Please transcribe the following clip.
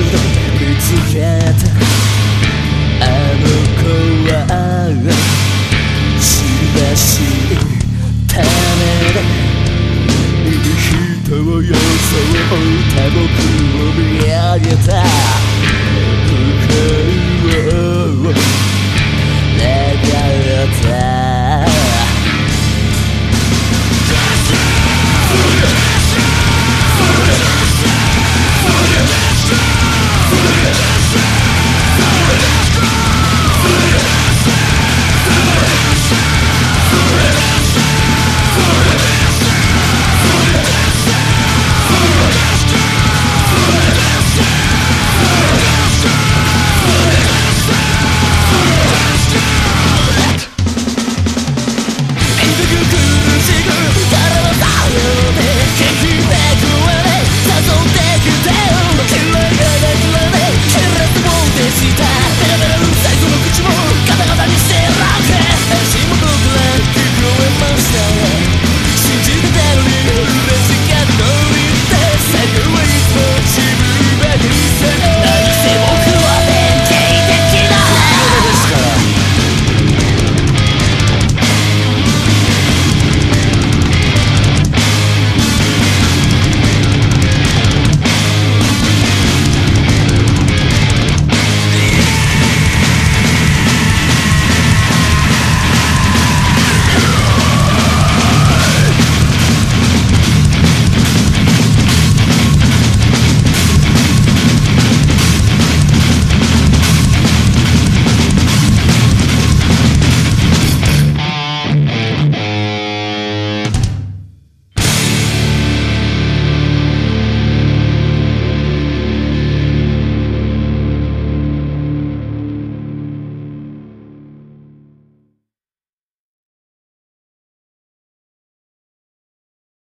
強く見つけた